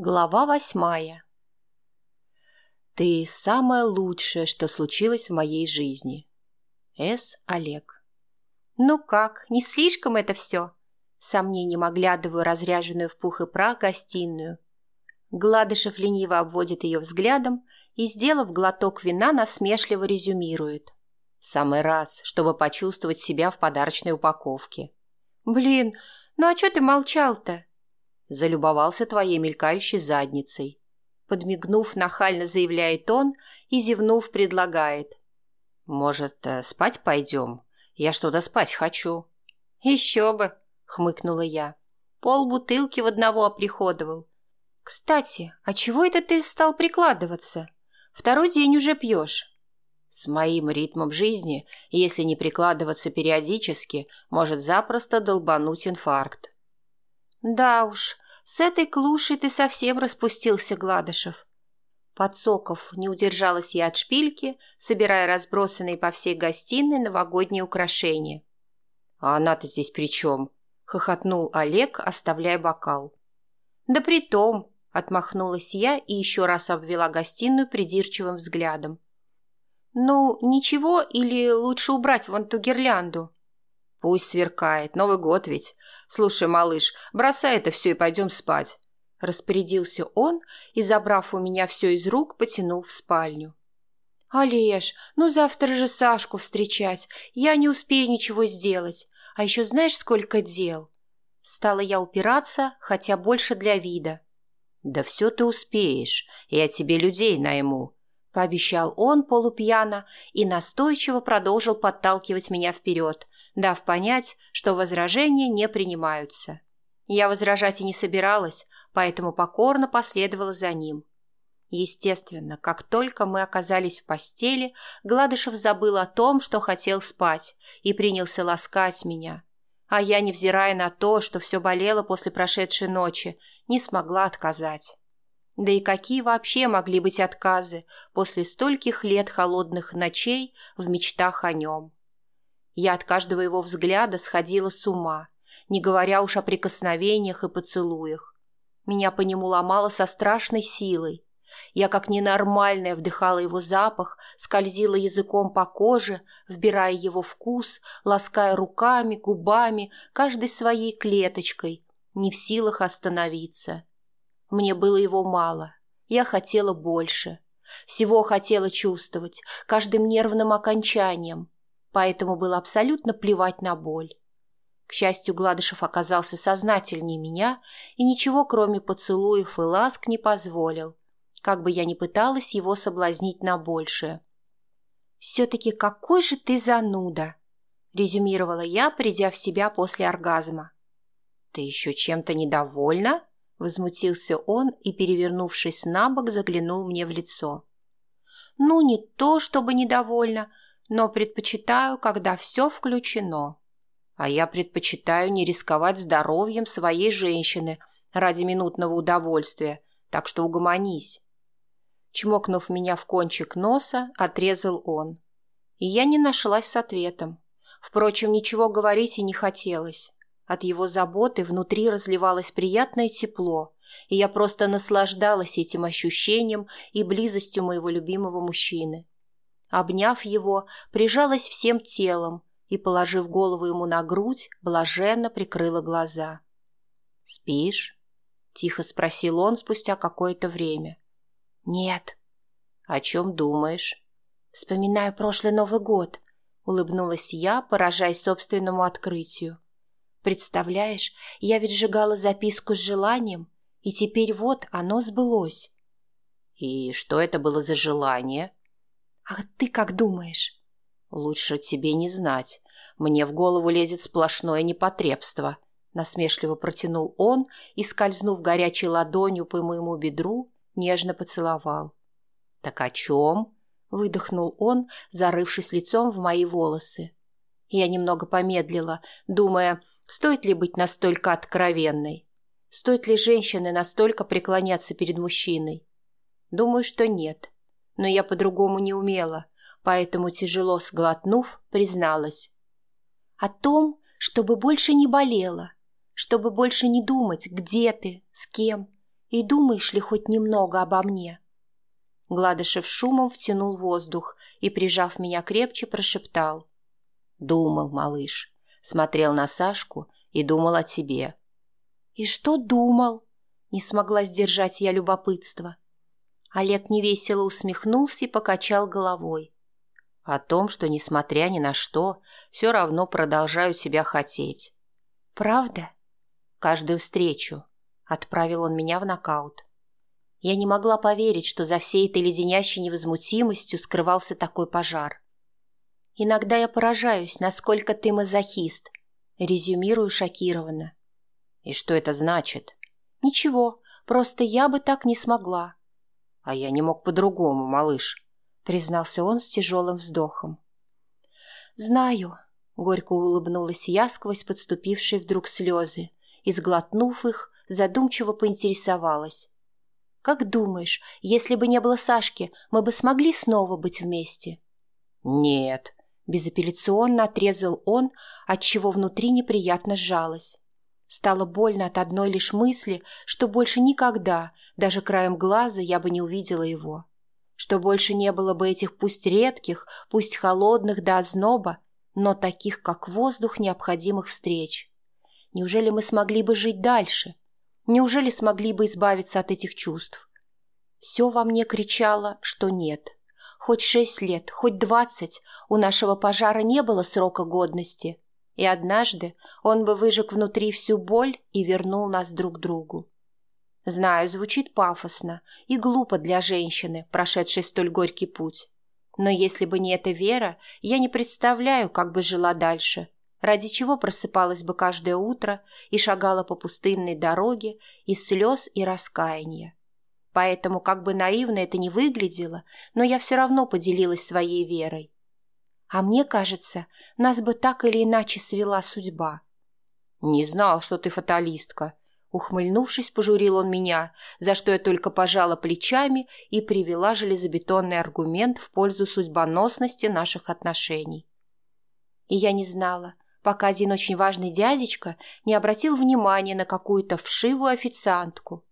Глава восьмая Ты самое лучшее, что случилось в моей жизни. С. Олег Ну как, не слишком это все? Сомнением оглядываю разряженную в пух и прах гостиную. Гладышев лениво обводит ее взглядом и, сделав глоток вина, насмешливо резюмирует. Самый раз, чтобы почувствовать себя в подарочной упаковке. Блин, ну а что ты молчал-то? Залюбовался твоей мелькающей задницей. Подмигнув, нахально заявляет он и, зевнув, предлагает. «Может, э, спать пойдем? Я что-то спать хочу». «Еще бы!» — хмыкнула я. Пол бутылки в одного оприходовал. «Кстати, а чего это ты стал прикладываться? Второй день уже пьешь». С моим ритмом жизни, если не прикладываться периодически, может запросто долбануть инфаркт. Да уж, с этой клушей ты совсем распустился, Гладышев. Подсоков не удержалась я от шпильки, собирая разбросанные по всей гостиной новогодние украшения. «А она-то здесь при чем?» — хохотнул Олег, оставляя бокал. «Да при том», — отмахнулась я и еще раз обвела гостиную придирчивым взглядом. «Ну, ничего, или лучше убрать вон ту гирлянду?» Пусть сверкает, Новый год ведь. Слушай, малыш, бросай это все и пойдем спать. Распорядился он и, забрав у меня все из рук, потянул в спальню. «Олеж, ну завтра же Сашку встречать. Я не успею ничего сделать. А еще знаешь, сколько дел?» Стала я упираться, хотя больше для вида. «Да все ты успеешь. Я тебе людей найму», — пообещал он полупьяно и настойчиво продолжил подталкивать меня вперед, дав понять, что возражения не принимаются. Я возражать и не собиралась, поэтому покорно последовала за ним. Естественно, как только мы оказались в постели, Гладышев забыл о том, что хотел спать, и принялся ласкать меня. А я, невзирая на то, что все болело после прошедшей ночи, не смогла отказать. Да и какие вообще могли быть отказы после стольких лет холодных ночей в мечтах о нем? Я от каждого его взгляда сходила с ума, не говоря уж о прикосновениях и поцелуях. Меня по нему ломало со страшной силой. Я, как ненормальная, вдыхала его запах, скользила языком по коже, вбирая его вкус, лаская руками, губами, каждой своей клеточкой, не в силах остановиться. Мне было его мало. Я хотела больше. Всего хотела чувствовать, каждым нервным окончанием, поэтому было абсолютно плевать на боль. К счастью, Гладышев оказался сознательнее меня и ничего, кроме поцелуев и ласк, не позволил, как бы я ни пыталась его соблазнить на большее. «Все-таки какой же ты зануда!» — резюмировала я, придя в себя после оргазма. «Ты еще чем-то недовольна?» — возмутился он и, перевернувшись на бок, заглянул мне в лицо. «Ну, не то чтобы недовольна, но предпочитаю, когда все включено. А я предпочитаю не рисковать здоровьем своей женщины ради минутного удовольствия, так что угомонись. Чмокнув меня в кончик носа, отрезал он. И я не нашлась с ответом. Впрочем, ничего говорить и не хотелось. От его заботы внутри разливалось приятное тепло, и я просто наслаждалась этим ощущением и близостью моего любимого мужчины. Обняв его, прижалась всем телом и, положив голову ему на грудь, блаженно прикрыла глаза. «Спишь?» — тихо спросил он спустя какое-то время. «Нет». «О чем думаешь?» «Вспоминаю прошлый Новый год», — улыбнулась я, поражаясь собственному открытию. «Представляешь, я ведь сжигала записку с желанием, и теперь вот оно сбылось». «И что это было за желание?» «А ты как думаешь?» «Лучше тебе не знать. Мне в голову лезет сплошное непотребство», — насмешливо протянул он и, скользнув горячей ладонью по моему бедру, нежно поцеловал. «Так о чем?» — выдохнул он, зарывшись лицом в мои волосы. Я немного помедлила, думая, стоит ли быть настолько откровенной. Стоит ли женщине настолько преклоняться перед мужчиной? Думаю, что нет но я по-другому не умела, поэтому, тяжело сглотнув, призналась. О том, чтобы больше не болела, чтобы больше не думать, где ты, с кем, И думаешь ли хоть немного обо мне?» Гладышев шумом втянул воздух и, прижав меня крепче, прошептал. «Думал, малыш. Смотрел на Сашку и думал о тебе». «И что думал?» Не смогла сдержать я любопытство. Олег невесело усмехнулся и покачал головой. «О том, что, несмотря ни на что, все равно продолжаю тебя хотеть». «Правда?» «Каждую встречу». Отправил он меня в нокаут. Я не могла поверить, что за всей этой леденящей невозмутимостью скрывался такой пожар. «Иногда я поражаюсь, насколько ты мазохист», — резюмирую шокированно. «И что это значит?» «Ничего, просто я бы так не смогла». «А я не мог по-другому, малыш», — признался он с тяжелым вздохом. «Знаю», — горько улыбнулась я сквозь подступившие вдруг слезы и, сглотнув их, задумчиво поинтересовалась. «Как думаешь, если бы не было Сашки, мы бы смогли снова быть вместе?» «Нет», — безапелляционно отрезал он, отчего внутри неприятно сжалось. Стало больно от одной лишь мысли, что больше никогда, даже краем глаза, я бы не увидела его. Что больше не было бы этих пусть редких, пусть холодных до озноба, но таких, как воздух, необходимых встреч. Неужели мы смогли бы жить дальше? Неужели смогли бы избавиться от этих чувств? Все во мне кричало, что нет. Хоть шесть лет, хоть двадцать, у нашего пожара не было срока годности — и однажды он бы выжег внутри всю боль и вернул нас друг другу. Знаю, звучит пафосно и глупо для женщины, прошедшей столь горький путь. Но если бы не эта вера, я не представляю, как бы жила дальше, ради чего просыпалась бы каждое утро и шагала по пустынной дороге из слез и раскаяния. Поэтому, как бы наивно это ни выглядело, но я все равно поделилась своей верой. А мне кажется, нас бы так или иначе свела судьба. «Не знал, что ты фаталистка», — ухмыльнувшись, пожурил он меня, за что я только пожала плечами и привела железобетонный аргумент в пользу судьбоносности наших отношений. И я не знала, пока один очень важный дядечка не обратил внимания на какую-то вшивую официантку.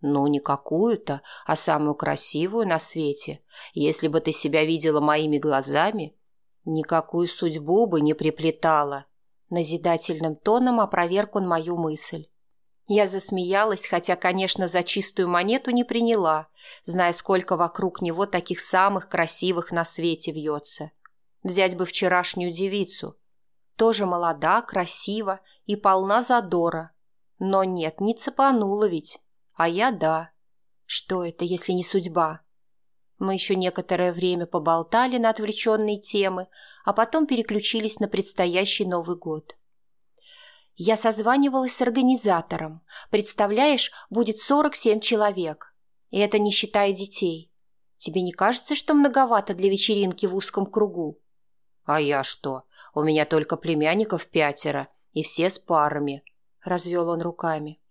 «Ну, не какую-то, а самую красивую на свете. Если бы ты себя видела моими глазами, Никакую судьбу бы не приплетала. Назидательным тоном опроверг он мою мысль. Я засмеялась, хотя, конечно, за чистую монету не приняла, зная, сколько вокруг него таких самых красивых на свете вьется. Взять бы вчерашнюю девицу. Тоже молода, красива и полна задора. Но нет, не цепанула ведь. А я да. Что это, если не судьба? Мы еще некоторое время поболтали на отвлеченные темы, а потом переключились на предстоящий Новый год. Я созванивалась с организатором. Представляешь, будет 47 человек. И это не считая детей. Тебе не кажется, что многовато для вечеринки в узком кругу? А я что? У меня только племянников пятеро, и все с парами. Развел он руками.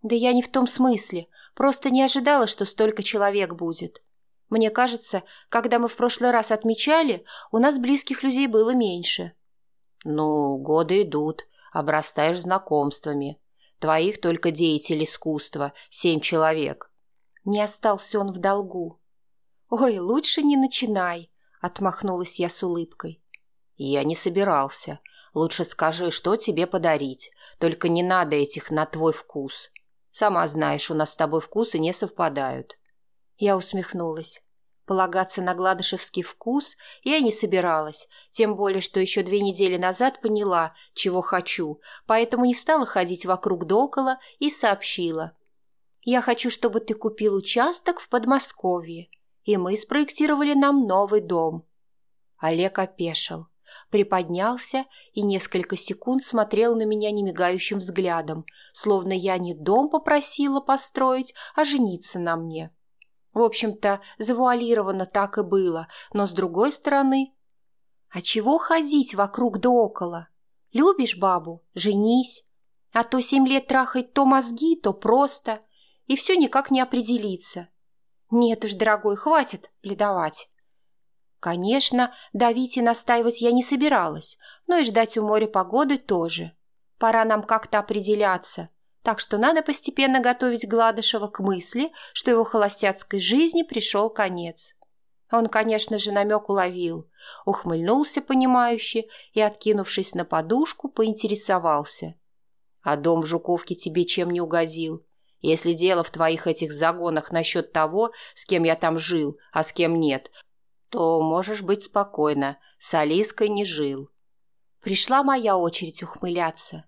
Да я не в том смысле. Просто не ожидала, что столько человек будет. Мне кажется, когда мы в прошлый раз отмечали, у нас близких людей было меньше. Ну, годы идут, обрастаешь знакомствами. Твоих только деятелей искусства, семь человек. Не остался он в долгу. Ой, лучше не начинай, отмахнулась я с улыбкой. Я не собирался. Лучше скажи, что тебе подарить. Только не надо этих на твой вкус. Сама знаешь, у нас с тобой вкусы не совпадают. Я усмехнулась. Полагаться на гладышевский вкус я не собиралась, тем более, что еще две недели назад поняла, чего хочу, поэтому не стала ходить вокруг да около и сообщила. «Я хочу, чтобы ты купил участок в Подмосковье, и мы спроектировали нам новый дом». Олег опешил, приподнялся и несколько секунд смотрел на меня немигающим взглядом, словно я не дом попросила построить, а жениться на мне. В общем-то, завуалировано так и было, но с другой стороны... А чего ходить вокруг да около? Любишь бабу? Женись. А то семь лет трахать то мозги, то просто. И все никак не определиться. Нет уж, дорогой, хватит ледовать. Конечно, давить и настаивать я не собиралась, но и ждать у моря погоды тоже. Пора нам как-то определяться. Так что надо постепенно готовить Гладышева к мысли, что его холостяцкой жизни пришел конец. Он, конечно же, намек уловил, ухмыльнулся понимающе и, откинувшись на подушку, поинтересовался. «А дом в Жуковке тебе чем не угодил? Если дело в твоих этих загонах насчет того, с кем я там жил, а с кем нет, то можешь быть спокойна, с Алиской не жил». Пришла моя очередь ухмыляться.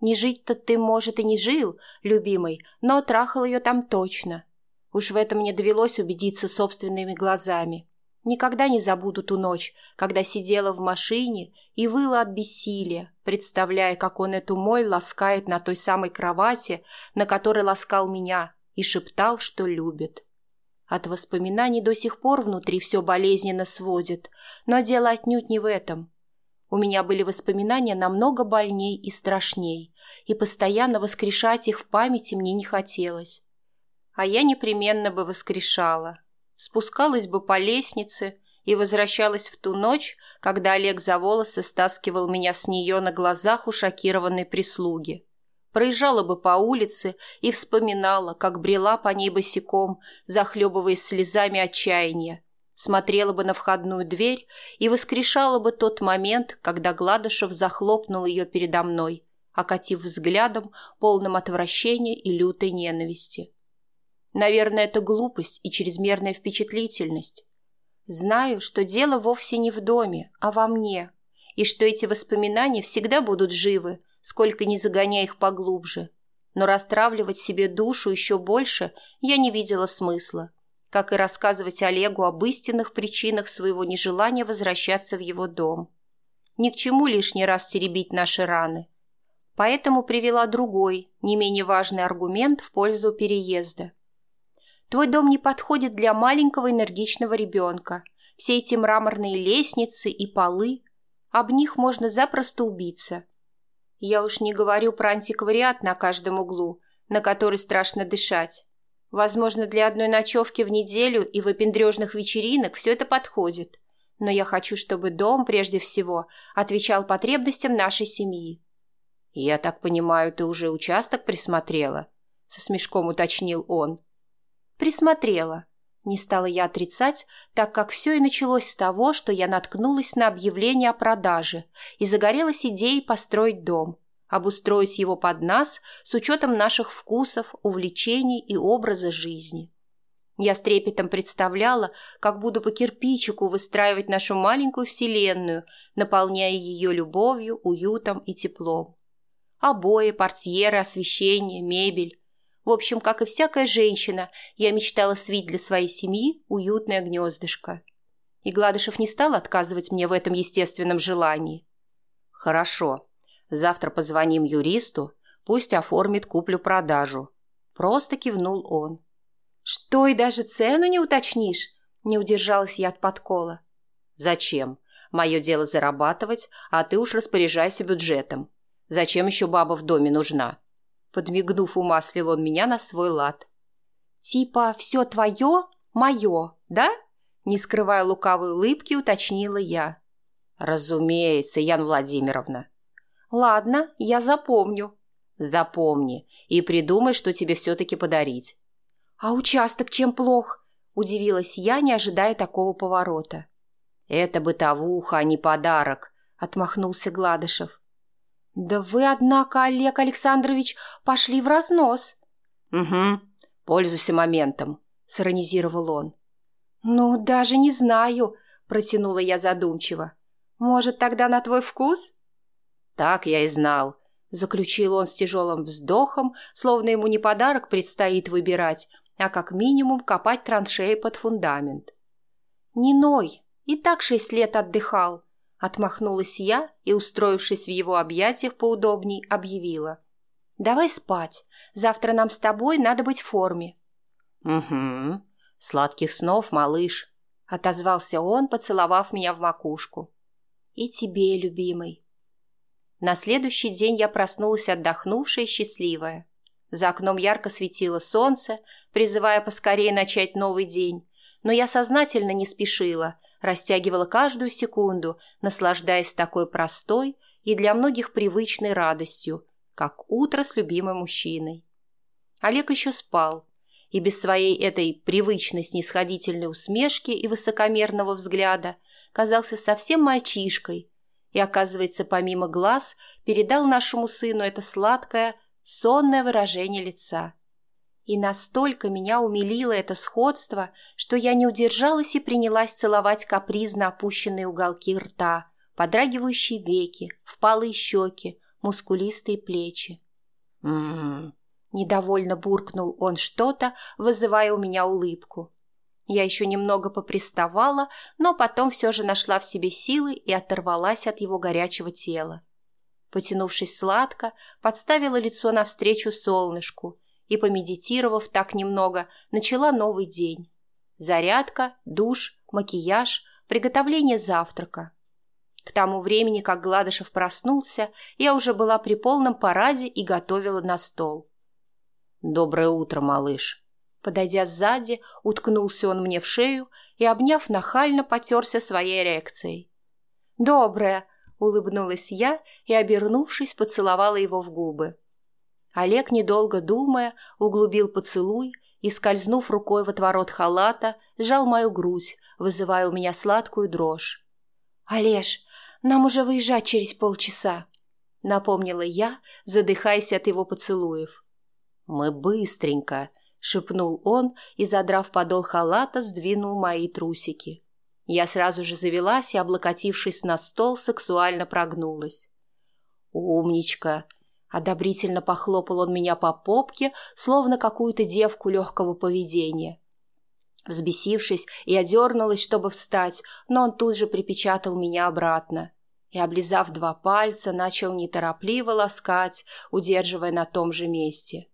Не жить-то ты, может, и не жил, любимый, но трахал ее там точно. Уж в этом мне довелось убедиться собственными глазами. Никогда не забуду ту ночь, когда сидела в машине и выла от бессилия, представляя, как он эту моль ласкает на той самой кровати, на которой ласкал меня, и шептал, что любит. От воспоминаний до сих пор внутри все болезненно сводит, но дело отнюдь не в этом. У меня были воспоминания намного больней и страшней, и постоянно воскрешать их в памяти мне не хотелось. А я непременно бы воскрешала. Спускалась бы по лестнице и возвращалась в ту ночь, когда Олег за волосы стаскивал меня с нее на глазах у шокированной прислуги. Проезжала бы по улице и вспоминала, как брела по ней босиком, захлебываясь слезами отчаяния, смотрела бы на входную дверь и воскрешала бы тот момент, когда Гладышев захлопнул ее передо мной, окатив взглядом, полным отвращения и лютой ненависти. Наверное, это глупость и чрезмерная впечатлительность. Знаю, что дело вовсе не в доме, а во мне, и что эти воспоминания всегда будут живы, сколько ни загоняя их поглубже. Но расстравливать себе душу еще больше я не видела смысла как и рассказывать Олегу об истинных причинах своего нежелания возвращаться в его дом. Ни к чему лишний раз теребить наши раны. Поэтому привела другой, не менее важный аргумент в пользу переезда. Твой дом не подходит для маленького энергичного ребенка. Все эти мраморные лестницы и полы, об них можно запросто убиться. Я уж не говорю про антиквариат на каждом углу, на который страшно дышать. Возможно, для одной ночевки в неделю и выпендрежных вечеринок все это подходит. Но я хочу, чтобы дом, прежде всего, отвечал потребностям нашей семьи. «Я так понимаю, ты уже участок присмотрела?» — со смешком уточнил он. «Присмотрела». Не стала я отрицать, так как все и началось с того, что я наткнулась на объявление о продаже и загорелась идеей построить дом обустроить его под нас с учетом наших вкусов, увлечений и образа жизни. Я с трепетом представляла, как буду по кирпичику выстраивать нашу маленькую вселенную, наполняя ее любовью, уютом и теплом. Обои, портьеры, освещение, мебель. В общем, как и всякая женщина, я мечтала свить для своей семьи уютное гнездышко. И Гладышев не стал отказывать мне в этом естественном желании. «Хорошо», Завтра позвоним юристу, пусть оформит куплю-продажу. Просто кивнул он. Что, и даже цену не уточнишь? Не удержалась я от подкола. Зачем? Мое дело зарабатывать, а ты уж распоряжайся бюджетом. Зачем еще баба в доме нужна? Подмигнув, умаслил он меня на свой лад. Типа все твое, мое, да? Не скрывая лукавой улыбки, уточнила я. Разумеется, Ян Владимировна. «Ладно, я запомню». «Запомни и придумай, что тебе все-таки подарить». «А участок чем плох?» – удивилась я, не ожидая такого поворота. «Это бытовуха, а не подарок», – отмахнулся Гладышев. «Да вы, однако, Олег Александрович, пошли в разнос». «Угу, пользуйся моментом», – сиронизировал он. «Ну, даже не знаю», – протянула я задумчиво. «Может, тогда на твой вкус?» «Так я и знал», — заключил он с тяжелым вздохом, словно ему не подарок предстоит выбирать, а как минимум копать траншеи под фундамент. «Не ной, и так шесть лет отдыхал», — отмахнулась я и, устроившись в его объятиях поудобней, объявила. «Давай спать. Завтра нам с тобой надо быть в форме». «Угу. Сладких снов, малыш», — отозвался он, поцеловав меня в макушку. «И тебе, любимый». На следующий день я проснулась отдохнувшая и счастливая. За окном ярко светило солнце, призывая поскорее начать новый день, но я сознательно не спешила, растягивала каждую секунду, наслаждаясь такой простой и для многих привычной радостью, как утро с любимым мужчиной. Олег еще спал, и без своей этой привычной снисходительной усмешки и высокомерного взгляда казался совсем мальчишкой и, оказывается, помимо глаз, передал нашему сыну это сладкое, сонное выражение лица. И настолько меня умилило это сходство, что я не удержалась и принялась целовать капризно опущенные уголки рта, подрагивающие веки, впалые щеки, мускулистые плечи. «М-м-м», недовольно буркнул он что-то, вызывая у меня улыбку. Я еще немного поприставала, но потом все же нашла в себе силы и оторвалась от его горячего тела. Потянувшись сладко, подставила лицо навстречу солнышку и, помедитировав так немного, начала новый день. Зарядка, душ, макияж, приготовление завтрака. К тому времени, как Гладышев проснулся, я уже была при полном параде и готовила на стол. «Доброе утро, малыш!» Подойдя сзади, уткнулся он мне в шею и, обняв, нахально потерся своей эрекцией. «Доброе!» — улыбнулась я и, обернувшись, поцеловала его в губы. Олег, недолго думая, углубил поцелуй и, скользнув рукой в отворот халата, сжал мою грудь, вызывая у меня сладкую дрожь. «Олеж, нам уже выезжать через полчаса», — напомнила я, задыхаясь от его поцелуев. «Мы быстренько», — шепнул он и, задрав подол халата, сдвинул мои трусики. Я сразу же завелась и, облокотившись на стол, сексуально прогнулась. «Умничка!» Одобрительно похлопал он меня по попке, словно какую-то девку легкого поведения. Взбесившись, я дернулась, чтобы встать, но он тут же припечатал меня обратно. И, облизав два пальца, начал неторопливо ласкать, удерживая на том же месте.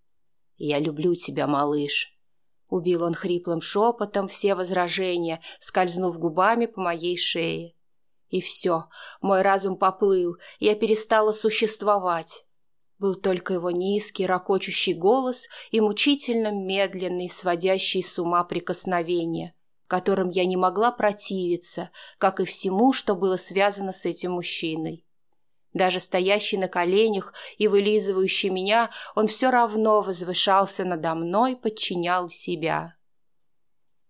«Я люблю тебя, малыш», — убил он хриплым шепотом все возражения, скользнув губами по моей шее. И все, мой разум поплыл, я перестала существовать. Был только его низкий, ракочущий голос и мучительно медленный, сводящий с ума прикосновения, которым я не могла противиться, как и всему, что было связано с этим мужчиной. Даже стоящий на коленях и вылизывающий меня, он все равно возвышался надо мной, подчинял себя.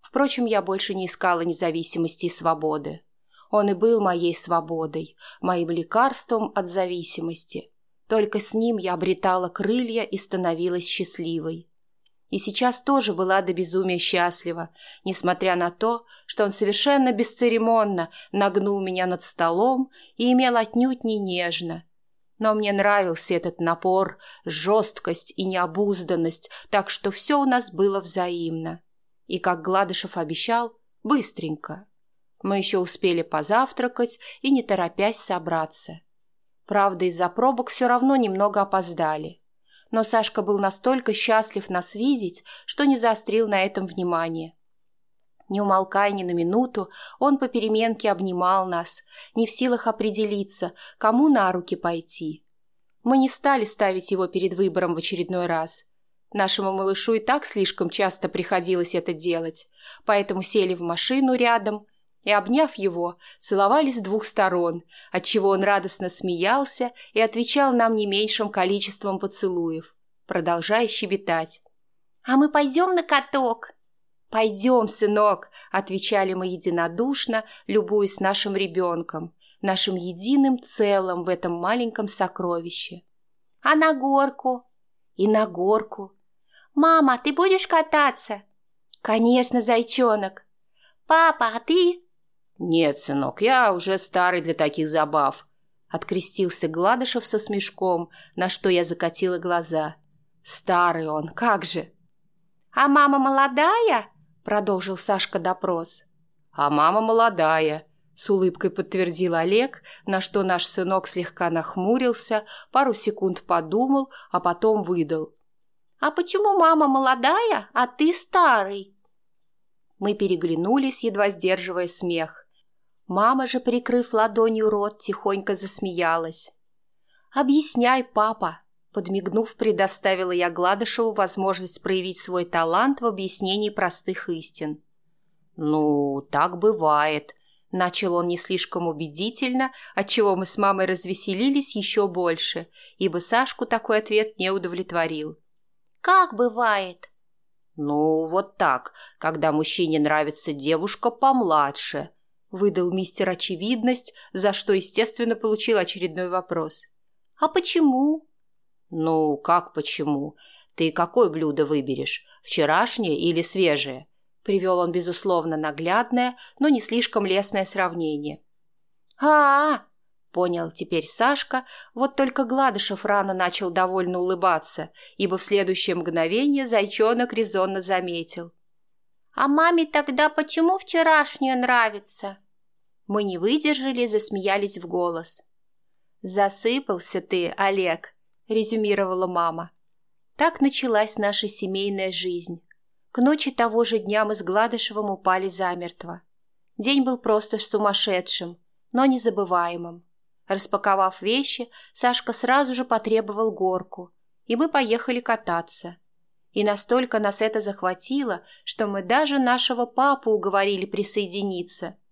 Впрочем, я больше не искала независимости и свободы. Он и был моей свободой, моим лекарством от зависимости – только с ним я обретала крылья и становилась счастливой. И сейчас тоже была до безумия счастлива, несмотря на то, что он совершенно бесцеремонно нагнул меня над столом и имел отнюдь не нежно. Но мне нравился этот напор, жесткость и необузданность, так что все у нас было взаимно. И, как Гладышев обещал, быстренько. Мы еще успели позавтракать и, не торопясь, собраться. Правда, из-за пробок все равно немного опоздали. Но Сашка был настолько счастлив нас видеть, что не заострил на этом внимание. Не умолкая ни на минуту, он по переменке обнимал нас, не в силах определиться, кому на руки пойти. Мы не стали ставить его перед выбором в очередной раз. Нашему малышу и так слишком часто приходилось это делать, поэтому сели в машину рядом и, обняв его, целовались с двух сторон, отчего он радостно смеялся и отвечал нам не меньшим количеством поцелуев, продолжая щебетать. «А мы пойдем на каток?» «Пойдем, сынок», — отвечали мы единодушно, любуясь нашим ребенком, нашим единым целым в этом маленьком сокровище. «А на горку?» «И на горку». «Мама, ты будешь кататься?» «Конечно, зайчонок». «Папа, а ты?» «Нет, сынок, я уже старый для таких забав», — открестился Гладышев со смешком, на что я закатила глаза. «Старый он, как же!» «А мама молодая?» — продолжил Сашка допрос. «А мама молодая», — с улыбкой подтвердил Олег, на что наш сынок слегка нахмурился, пару секунд подумал, а потом выдал. «А почему мама молодая, а ты старый?» Мы переглянулись, едва сдерживая смех. Мама же, прикрыв ладонью рот, тихонько засмеялась. «Объясняй, папа!» Подмигнув, предоставила я Гладышеву возможность проявить свой талант в объяснении простых истин. «Ну, так бывает», — Начал он не слишком убедительно, отчего мы с мамой развеселились еще больше, ибо Сашку такой ответ не удовлетворил. «Как бывает?» «Ну, вот так, когда мужчине нравится девушка помладше», выдал мистер очевидность, за что, естественно, получил очередной вопрос. «А почему?» «Ну, как почему? Ты какое блюдо выберешь, вчерашнее или свежее?» Привел он, безусловно, наглядное, но не слишком лестное сравнение. а, -а, -а понял теперь Сашка, вот только Гладышев рано начал довольно улыбаться, ибо в следующее мгновение зайчонок резонно заметил. «А маме тогда почему вчерашнее нравится?» Мы не выдержали засмеялись в голос. «Засыпался ты, Олег», — резюмировала мама. Так началась наша семейная жизнь. К ночи того же дня мы с Гладышевым упали замертво. День был просто сумасшедшим, но незабываемым. Распаковав вещи, Сашка сразу же потребовал горку, и мы поехали кататься. И настолько нас это захватило, что мы даже нашего папу уговорили присоединиться –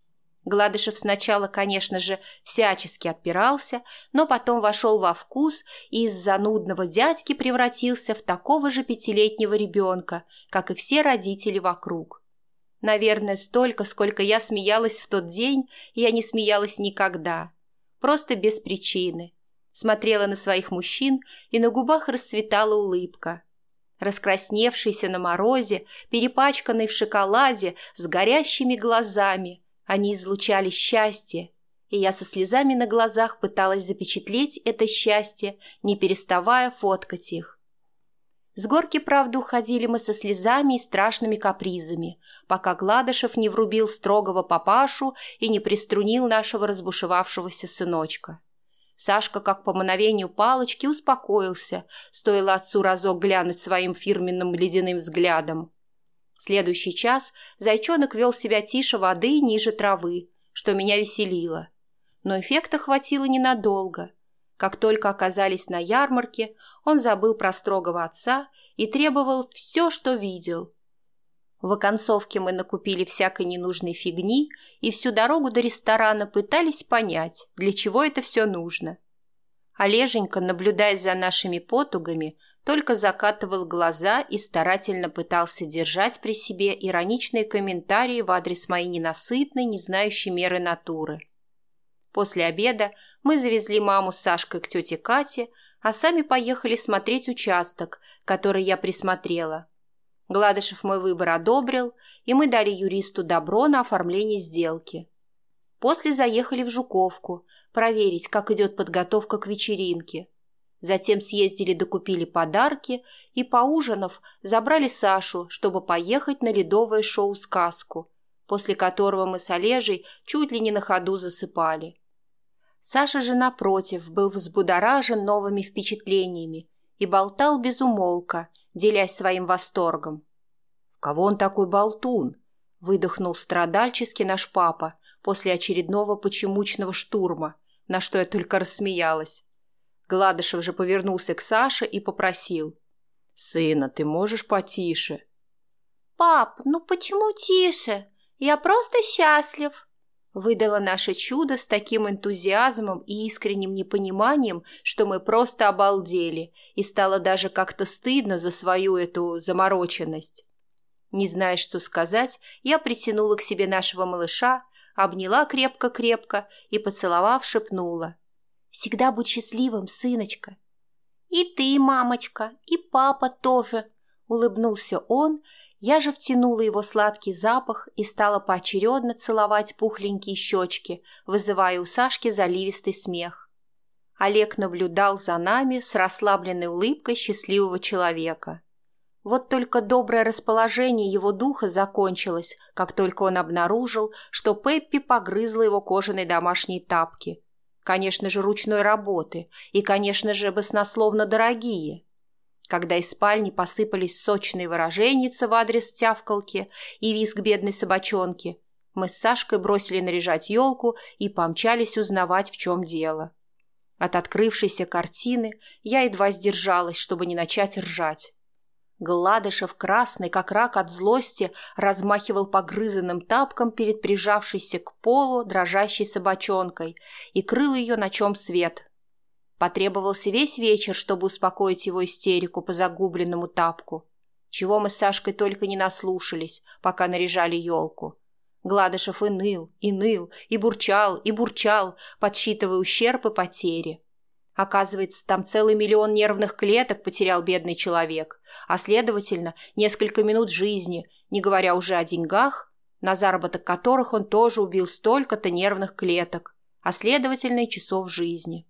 Гладышев сначала, конечно же, всячески отпирался, но потом вошел во вкус и из занудного дядьки превратился в такого же пятилетнего ребенка, как и все родители вокруг. Наверное, столько, сколько я смеялась в тот день, я не смеялась никогда. Просто без причины. Смотрела на своих мужчин, и на губах расцветала улыбка. Раскрасневшийся на морозе, перепачканный в шоколаде, с горящими глазами – они излучали счастье, и я со слезами на глазах пыталась запечатлеть это счастье, не переставая фоткать их. С горки, правда, уходили мы со слезами и страшными капризами, пока Гладышев не врубил строгого папашу и не приструнил нашего разбушевавшегося сыночка. Сашка, как по мановению палочки, успокоился, стоило отцу разок глянуть своим фирменным ледяным взглядом. Следующий час зайчонок вел себя тише воды ниже травы, что меня веселило. Но эффекта хватило ненадолго. Как только оказались на ярмарке, он забыл про строгого отца и требовал все, что видел. В оконцовке мы накупили всякой ненужной фигни и всю дорогу до ресторана пытались понять, для чего это все нужно. Олеженька, наблюдая за нашими потугами, только закатывал глаза и старательно пытался держать при себе ироничные комментарии в адрес моей ненасытной, не знающей меры натуры. После обеда мы завезли маму с Сашкой к тете Кате, а сами поехали смотреть участок, который я присмотрела. Гладышев мой выбор одобрил, и мы дали юристу добро на оформление сделки. После заехали в Жуковку, проверить, как идет подготовка к вечеринке – Затем съездили докупили подарки и, поужинав, забрали Сашу, чтобы поехать на ледовое шоу-сказку, после которого мы с Олежей чуть ли не на ходу засыпали. Саша же, напротив, был взбудоражен новыми впечатлениями и болтал без умолка, делясь своим восторгом. «Кого он такой болтун?» — выдохнул страдальчески наш папа после очередного почемучного штурма, на что я только рассмеялась. Гладышев же повернулся к Саше и попросил. «Сына, ты можешь потише?» «Пап, ну почему тише? Я просто счастлив!» Выдало наше чудо с таким энтузиазмом и искренним непониманием, что мы просто обалдели, и стало даже как-то стыдно за свою эту замороченность. Не зная, что сказать, я притянула к себе нашего малыша, обняла крепко-крепко и, поцеловав, шепнула. Всегда будь счастливым, сыночка. И ты, мамочка, и папа тоже, улыбнулся он. Я же втянула его сладкий запах и стала поочередно целовать пухленькие щечки, вызывая у Сашки заливистый смех. Олег наблюдал за нами с расслабленной улыбкой счастливого человека. Вот только доброе расположение его духа закончилось, как только он обнаружил, что Пеппи погрызла его кожаные домашние тапки – Конечно же, ручной работы и, конечно же, баснословно дорогие. Когда из спальни посыпались сочные выраженницы в адрес тявкалки и визг бедной собачонки, мы с Сашкой бросили наряжать елку и помчались узнавать, в чем дело. От открывшейся картины я едва сдержалась, чтобы не начать ржать. Гладышев, красный, как рак от злости, размахивал погрызанным тапком перед прижавшейся к полу дрожащей собачонкой и крыл ее, на чем свет. Потребовался весь вечер, чтобы успокоить его истерику по загубленному тапку. Чего мы с Сашкой только не наслушались, пока наряжали елку. Гладышев и ныл, и ныл, и бурчал, и бурчал, подсчитывая ущерб и потери. Оказывается, там целый миллион нервных клеток потерял бедный человек, а, следовательно, несколько минут жизни, не говоря уже о деньгах, на заработок которых он тоже убил столько-то нервных клеток, а, следовательно, и часов жизни.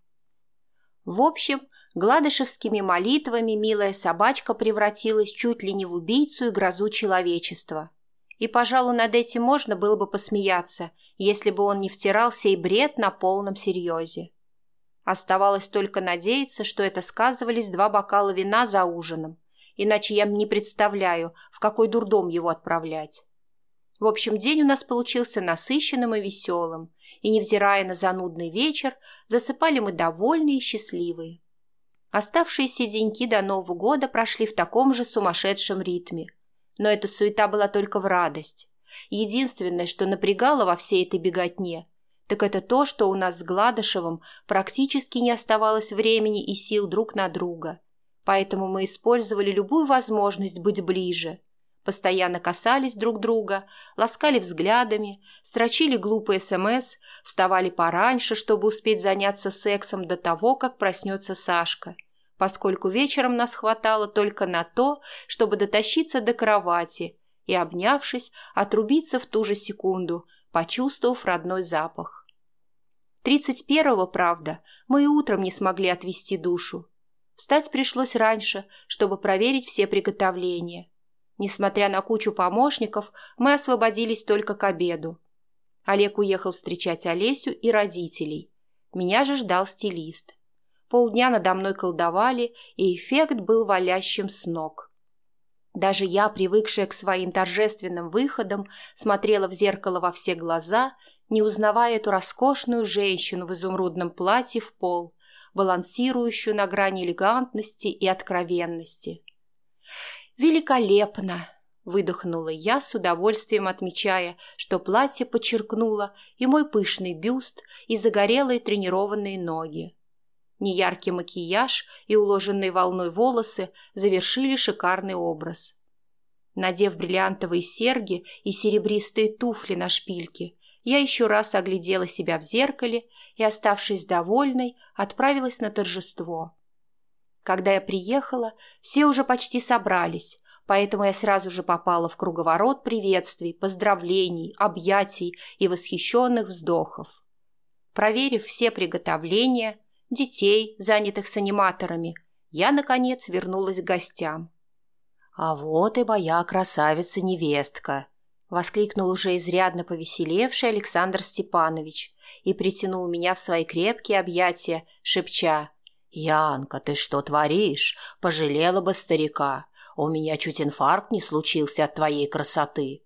В общем, гладышевскими молитвами милая собачка превратилась чуть ли не в убийцу и грозу человечества. И, пожалуй, над этим можно было бы посмеяться, если бы он не втирал сей бред на полном серьезе. Оставалось только надеяться, что это сказывались два бокала вина за ужином, иначе я не представляю, в какой дурдом его отправлять. В общем, день у нас получился насыщенным и веселым, и, невзирая на занудный вечер, засыпали мы довольные и счастливые. Оставшиеся деньки до Нового года прошли в таком же сумасшедшем ритме. Но эта суета была только в радость. Единственное, что напрягало во всей этой беготне, так это то, что у нас с Гладышевым практически не оставалось времени и сил друг на друга. Поэтому мы использовали любую возможность быть ближе. Постоянно касались друг друга, ласкали взглядами, строчили глупые СМС, вставали пораньше, чтобы успеть заняться сексом до того, как проснется Сашка, поскольку вечером нас хватало только на то, чтобы дотащиться до кровати и, обнявшись, отрубиться в ту же секунду, почувствовав родной запах. Тридцать первого, правда, мы и утром не смогли отвести душу. Встать пришлось раньше, чтобы проверить все приготовления. Несмотря на кучу помощников, мы освободились только к обеду. Олег уехал встречать Олесю и родителей. Меня же ждал стилист. Полдня надо мной колдовали, и эффект был валящим с ног. Даже я, привыкшая к своим торжественным выходам, смотрела в зеркало во все глаза, не узнавая эту роскошную женщину в изумрудном платье в пол, балансирующую на грани элегантности и откровенности. «Великолепно!» — выдохнула я, с удовольствием отмечая, что платье подчеркнуло и мой пышный бюст, и загорелые тренированные ноги. Неяркий макияж и уложенные волной волосы завершили шикарный образ. Надев бриллиантовые серьги и серебристые туфли на шпильке, я еще раз оглядела себя в зеркале и, оставшись довольной, отправилась на торжество. Когда я приехала, все уже почти собрались, поэтому я сразу же попала в круговорот приветствий, поздравлений, объятий и восхищенных вздохов. Проверив все приготовления, детей, занятых с аниматорами, я, наконец, вернулась к гостям. «А вот и моя красавица-невестка!» — воскликнул уже изрядно повеселевший Александр Степанович и притянул меня в свои крепкие объятия, шепча. «Янка, ты что творишь? Пожалела бы старика. У меня чуть инфаркт не случился от твоей красоты».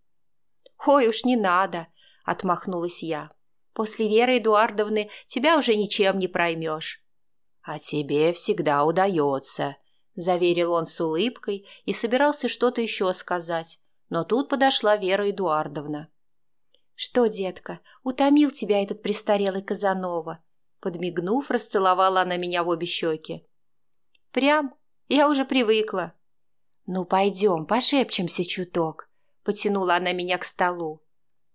«Ой уж не надо!» — отмахнулась я. После Веры Эдуардовны тебя уже ничем не проймешь. — А тебе всегда удается, — заверил он с улыбкой и собирался что-то еще сказать, но тут подошла Вера Эдуардовна. — Что, детка, утомил тебя этот престарелый Казанова? Подмигнув, расцеловала она меня в обе щеки. — Прям, я уже привыкла. — Ну, пойдем, пошепчемся чуток, — потянула она меня к столу.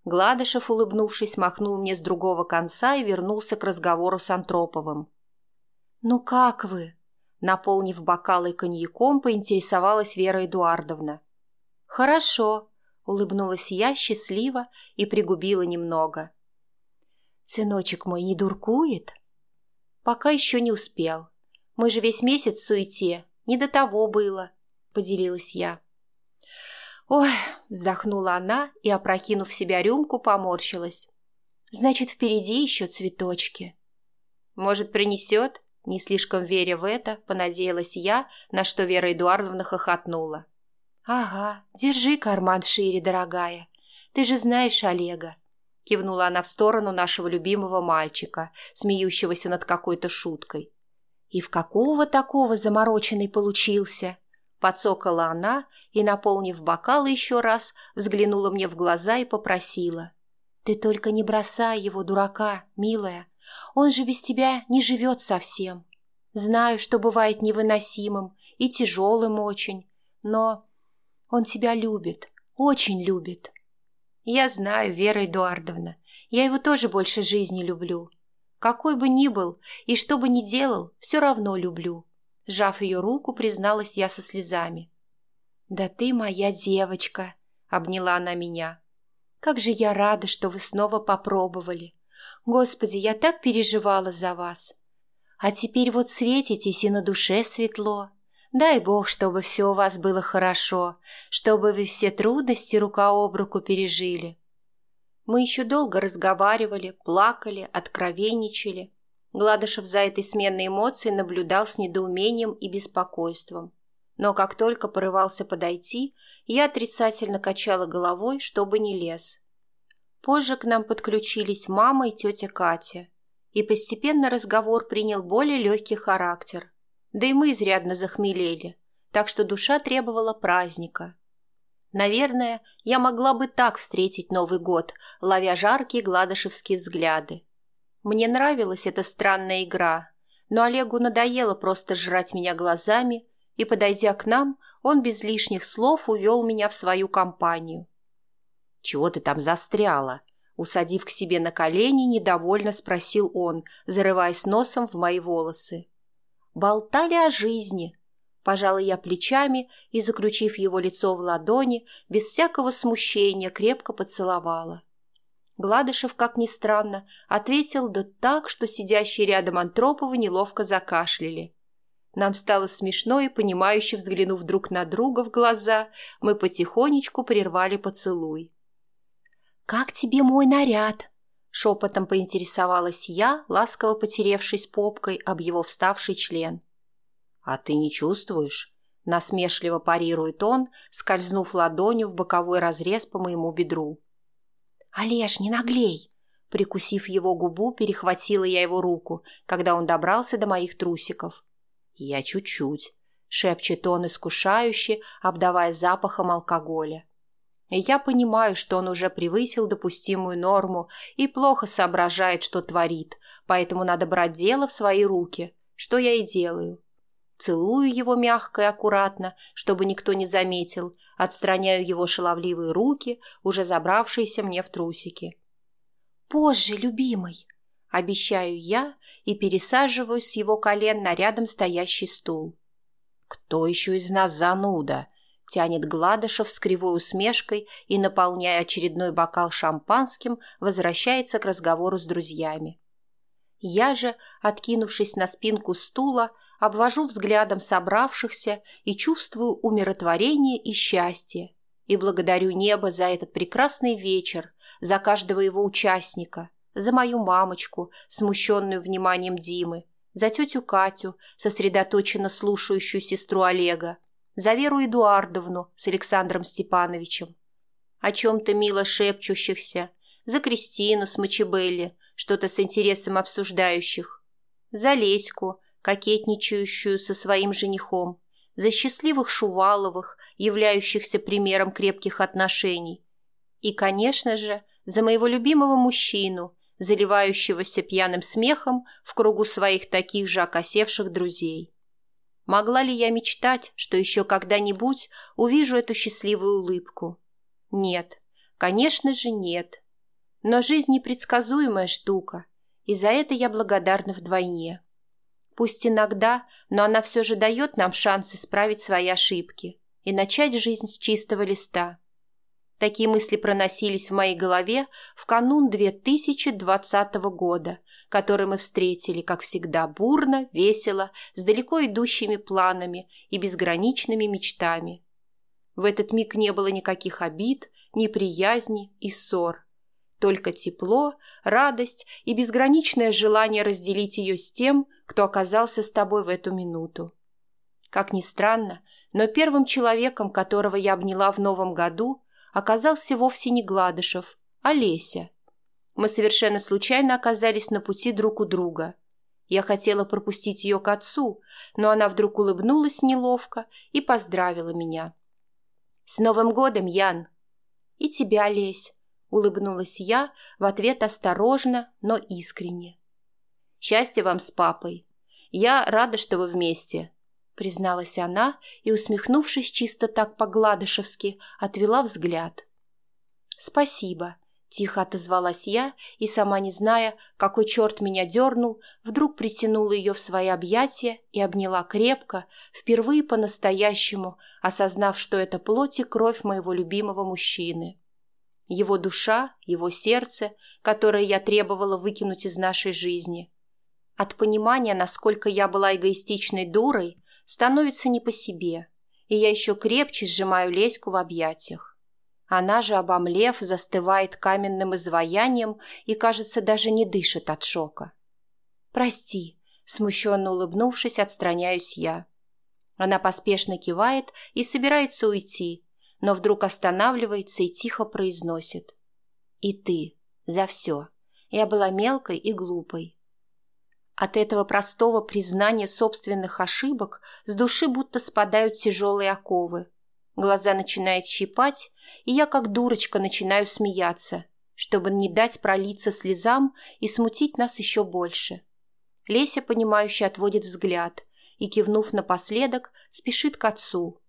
Гладышев, улыбнувшись, махнул мне с другого конца и вернулся к разговору с Антроповым. «Ну как вы?» Наполнив бокалы коньяком, поинтересовалась Вера Эдуардовна. «Хорошо», — улыбнулась я счастливо и пригубила немного. «Сыночек мой не дуркует?» «Пока еще не успел. Мы же весь месяц в суете. Не до того было», — поделилась я. «Ой!» – вздохнула она и, опрокинув себя рюмку, поморщилась. «Значит, впереди еще цветочки». «Может, принесет?» Не слишком веря в это, понадеялась я, на что Вера Эдуардовна хохотнула. «Ага, держи карман шире, дорогая. Ты же знаешь Олега». Кивнула она в сторону нашего любимого мальчика, смеющегося над какой-то шуткой. «И в какого такого замороченный получился?» Подсокала она и, наполнив бокалы еще раз, взглянула мне в глаза и попросила. «Ты только не бросай его, дурака, милая. Он же без тебя не живет совсем. Знаю, что бывает невыносимым и тяжелым очень, но он тебя любит, очень любит. Я знаю, Вера Эдуардовна, я его тоже больше жизни люблю. Какой бы ни был и что бы ни делал, все равно люблю. Сжав ее руку, призналась я со слезами. «Да ты моя девочка!» — обняла она меня. «Как же я рада, что вы снова попробовали! Господи, я так переживала за вас! А теперь вот светитесь, и на душе светло. Дай Бог, чтобы все у вас было хорошо, чтобы вы все трудности рука об руку пережили». Мы еще долго разговаривали, плакали, откровенничали. Гладышев за этой сменной эмоцией наблюдал с недоумением и беспокойством. Но как только порывался подойти, я отрицательно качала головой, чтобы не лез. Позже к нам подключились мама и тетя Катя, и постепенно разговор принял более легкий характер. Да и мы изрядно захмелели, так что душа требовала праздника. Наверное, я могла бы так встретить Новый год, ловя жаркие гладышевские взгляды. Мне нравилась эта странная игра, но Олегу надоело просто жрать меня глазами, и, подойдя к нам, он без лишних слов увел меня в свою компанию. «Чего ты там застряла?» Усадив к себе на колени, недовольно спросил он, зарываясь носом в мои волосы. «Болтали о жизни», Пожала я плечами и, закручив его лицо в ладони, без всякого смущения крепко поцеловала. Гладышев, как ни странно, ответил да так, что сидящие рядом Антроповы неловко закашляли. Нам стало смешно и, понимающе взглянув друг на друга в глаза, мы потихонечку прервали поцелуй. «Как тебе мой наряд?» — шепотом поинтересовалась я, ласково потеревшись попкой об его вставший член. «А ты не чувствуешь?» — насмешливо парирует он, скользнув ладонью в боковой разрез по моему бедру. «Олеж, не наглей!» Прикусив его губу, перехватила я его руку, когда он добрался до моих трусиков. «Я чуть-чуть», — шепчет он искушающе, обдавая запахом алкоголя. я понимаю, что он уже превысил допустимую норму и плохо соображает, что творит, поэтому надо брать дело в свои руки, что я и делаю. Целую его мягко и аккуратно, чтобы никто не заметил, отстраняю его шаловливые руки, уже забравшиеся мне в трусики. «Позже, любимый!» — обещаю я и пересаживаюсь с его колен на рядом стоящий стул. «Кто еще из нас зануда?» — тянет Гладышев с кривой усмешкой и, наполняя очередной бокал шампанским, возвращается к разговору с друзьями. Я же, откинувшись на спинку стула, обвожу взглядом собравшихся и чувствую умиротворение и счастье. И благодарю небо за этот прекрасный вечер, за каждого его участника, за мою мамочку, смущенную вниманием Димы, за тетю Катю, сосредоточенно слушающую сестру Олега, за Веру Эдуардовну с Александром Степановичем, о чем-то мило шепчущихся, за Кристину с Мачебелли, что-то с интересом обсуждающих, за Леську, кокетничающую со своим женихом, за счастливых Шуваловых, являющихся примером крепких отношений, и, конечно же, за моего любимого мужчину, заливающегося пьяным смехом в кругу своих таких же окосевших друзей. Могла ли я мечтать, что еще когда-нибудь увижу эту счастливую улыбку? Нет, конечно же нет. Но жизнь непредсказуемая штука, и за это я благодарна вдвойне. Пусть иногда, но она все же дает нам шанс исправить свои ошибки и начать жизнь с чистого листа. Такие мысли проносились в моей голове в канун 2020 года, который мы встретили, как всегда, бурно, весело, с далеко идущими планами и безграничными мечтами. В этот миг не было никаких обид, неприязни и ссор – только тепло, радость и безграничное желание разделить ее с тем, кто оказался с тобой в эту минуту. Как ни странно, но первым человеком, которого я обняла в новом году, оказался вовсе не Гладышев, а Леся. Мы совершенно случайно оказались на пути друг у друга. Я хотела пропустить ее к отцу, но она вдруг улыбнулась неловко и поздравила меня. «С Новым годом, Ян!» «И тебя, Лесь!» — улыбнулась я в ответ осторожно, но искренне. «Счастья вам с папой! Я рада, что вы вместе!» — призналась она и, усмехнувшись чисто так по-гладышевски, отвела взгляд. «Спасибо!» Тихо отозвалась я и, сама не зная, какой черт меня дернул, вдруг притянула ее в свои объятия и обняла крепко, впервые по-настоящему, осознав, что это плоть и кровь моего любимого мужчины. Его душа, его сердце, которое я требовала выкинуть из нашей жизни. От понимания, насколько я была эгоистичной дурой, становится не по себе, и я еще крепче сжимаю Леську в объятиях. Она же, обомлев, застывает каменным изваянием и, кажется, даже не дышит от шока. «Прости», — смущенно улыбнувшись, отстраняюсь я. Она поспешно кивает и собирается уйти, но вдруг останавливается и тихо произносит. «И ты. За все. Я была мелкой и глупой». От этого простого признания собственных ошибок с души будто спадают тяжелые оковы, Глаза начинают щипать, и я как дурочка начинаю смеяться, чтобы не дать пролиться слезам и смутить нас еще больше. Леся, понимающе отводит взгляд и, кивнув напоследок, спешит к отцу.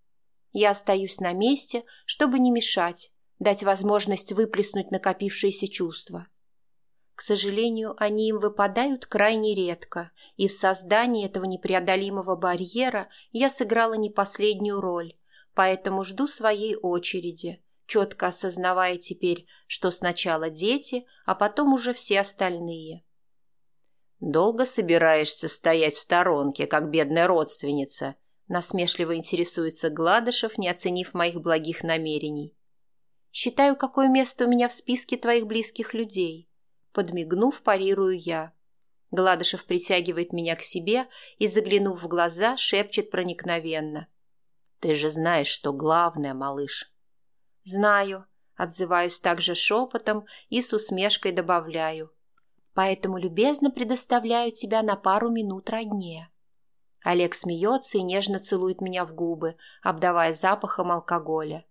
Я остаюсь на месте, чтобы не мешать, дать возможность выплеснуть накопившиеся чувства. К сожалению, они им выпадают крайне редко, и в создании этого непреодолимого барьера я сыграла не последнюю роль, поэтому жду своей очереди, четко осознавая теперь, что сначала дети, а потом уже все остальные. «Долго собираешься стоять в сторонке, как бедная родственница?» насмешливо интересуется Гладышев, не оценив моих благих намерений. «Считаю, какое место у меня в списке твоих близких людей». Подмигнув, парирую я. Гладышев притягивает меня к себе и, заглянув в глаза, шепчет проникновенно. Ты же знаешь, что главное, малыш. Знаю, отзываюсь также шепотом и с усмешкой добавляю. Поэтому любезно предоставляю тебя на пару минут роднее. Олег смеется и нежно целует меня в губы, обдавая запахом алкоголя.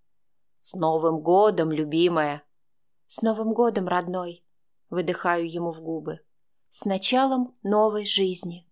«С Новым годом, любимая!» «С Новым годом, родной!» Выдыхаю ему в губы. «С началом новой жизни!»